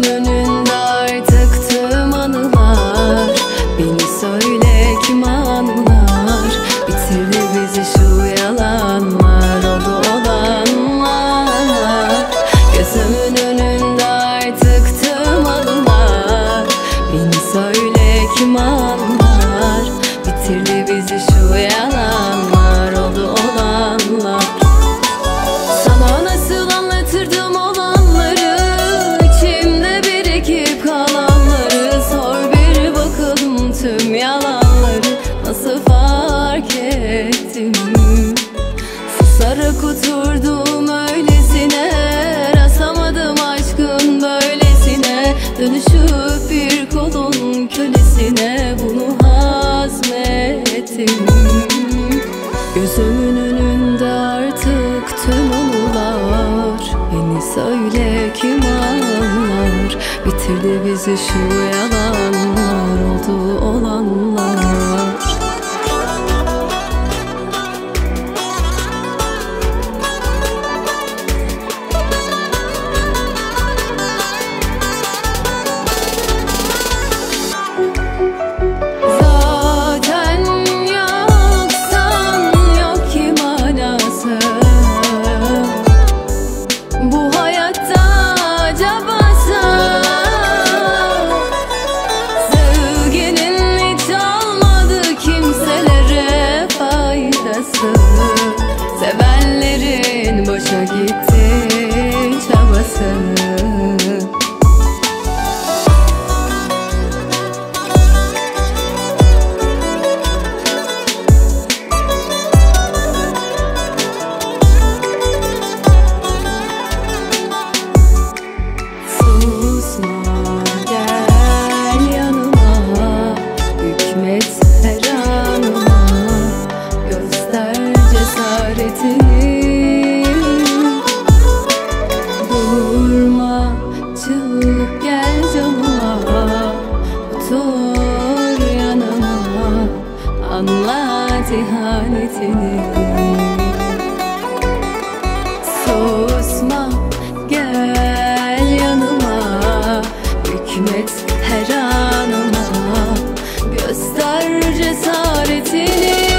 nhớ nên yalanları nasıl fark ettim? Susarak oturdum öylesine Rasamadım aşkın böylesine. Dönüşüp bir kolun kölesine Bunu hazmettim. Gözümün önünde artık tüm anılar. Beni söyle kim anlar? Bitirdi bizi şu yalan. otur yanıma. Anlat ihanetini Susma gel yanıma. Hükmet her anıma. Göster cesaretini.